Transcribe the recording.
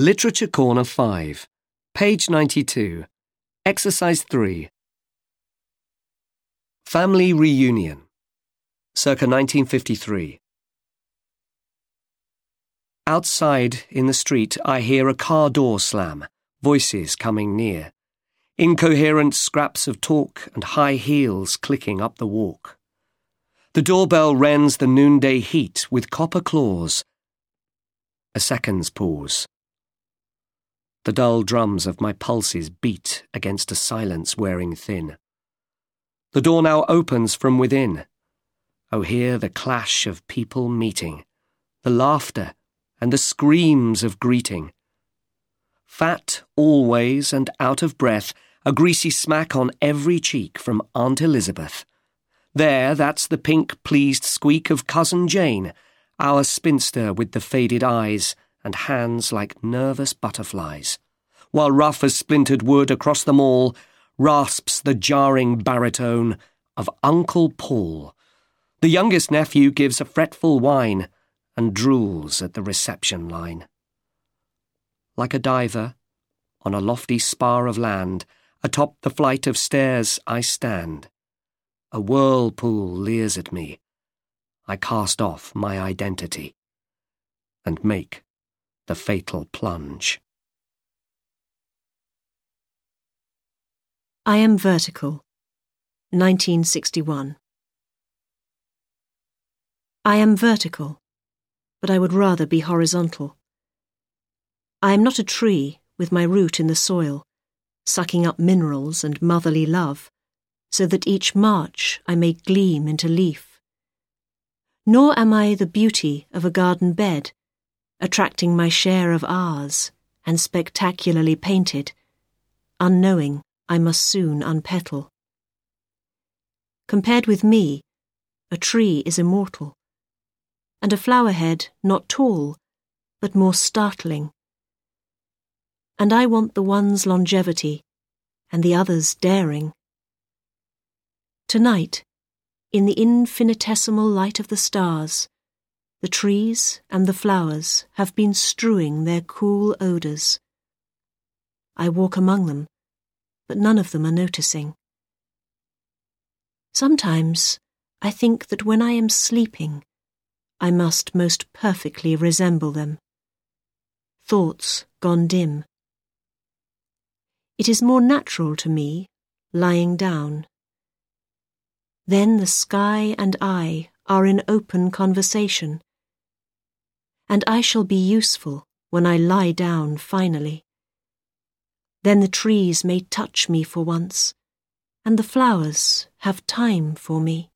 Literature Corner 5, page 92, exercise 3. Family Reunion, circa 1953. Outside, in the street, I hear a car door slam, voices coming near, incoherent scraps of talk and high heels clicking up the walk. The doorbell rends the noonday heat with copper claws. A second's pause. The dull drums of my pulses beat against a silence wearing thin. The door now opens from within. Oh, hear the clash of people meeting, the laughter and the screams of greeting. Fat always and out of breath, a greasy smack on every cheek from Aunt Elizabeth. There, that's the pink pleased squeak of Cousin Jane, our spinster with the faded eyes and hands like nervous butterflies, while rough as splintered wood across them all rasps the jarring baritone of Uncle Paul. The youngest nephew gives a fretful whine and drools at the reception line. Like a diver, on a lofty spar of land, atop the flight of stairs I stand. A whirlpool leers at me. I cast off my identity and make the fatal plunge. I Am Vertical, 1961. I am vertical, but I would rather be horizontal. I am not a tree with my root in the soil, sucking up minerals and motherly love, so that each March I may gleam into leaf. Nor am I the beauty of a garden bed, attracting my share of R's and spectacularly painted, unknowing I must soon unpetal. Compared with me, a tree is immortal, and a flowerhead not tall, but more startling. And I want the one's longevity and the other's daring. Tonight, in the infinitesimal light of the stars, the trees and the flowers have been strewing their cool odours. I walk among them, but none of them are noticing. Sometimes I think that when I am sleeping, I must most perfectly resemble them. Thoughts gone dim. It is more natural to me, lying down. Then the sky and I are in open conversation and I shall be useful when I lie down finally. Then the trees may touch me for once, and the flowers have time for me.